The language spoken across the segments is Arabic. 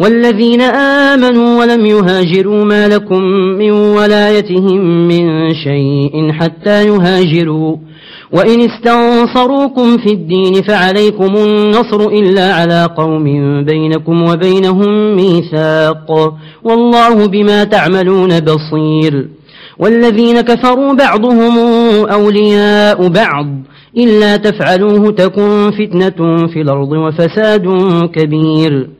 والذين آمنوا ولم يهاجروا ما لكم من ولايتهم من شيء حتى يهاجروا. وإن استنصروكم في الدين فعليكم النصر إلا على قوم بينكم وبينهم ميثاق. والله بما تعملون بصير. والذين كفروا بعضهم أولياء بعض. إلا تفعلوه تكن فتنة في الأرض وفساد كبير.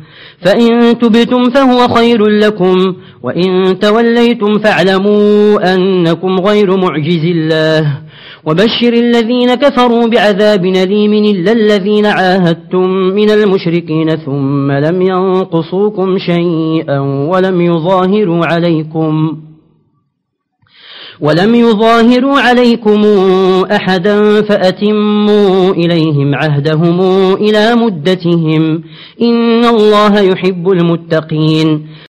فإن تبتم فهو خير لكم وإن توليتم فاعلموا أنكم غير معجز الله. وبشر الذين كفروا بعذاب نليم إلا الذين عاهدتم من المشركين ثم لم ينقصوكم شيئا ولم يظاهروا عليكم. ولم يظاهروا عليكم أحدا فأتموا إليهم عهدهم إلى مدتهم إن الله يحب المتقين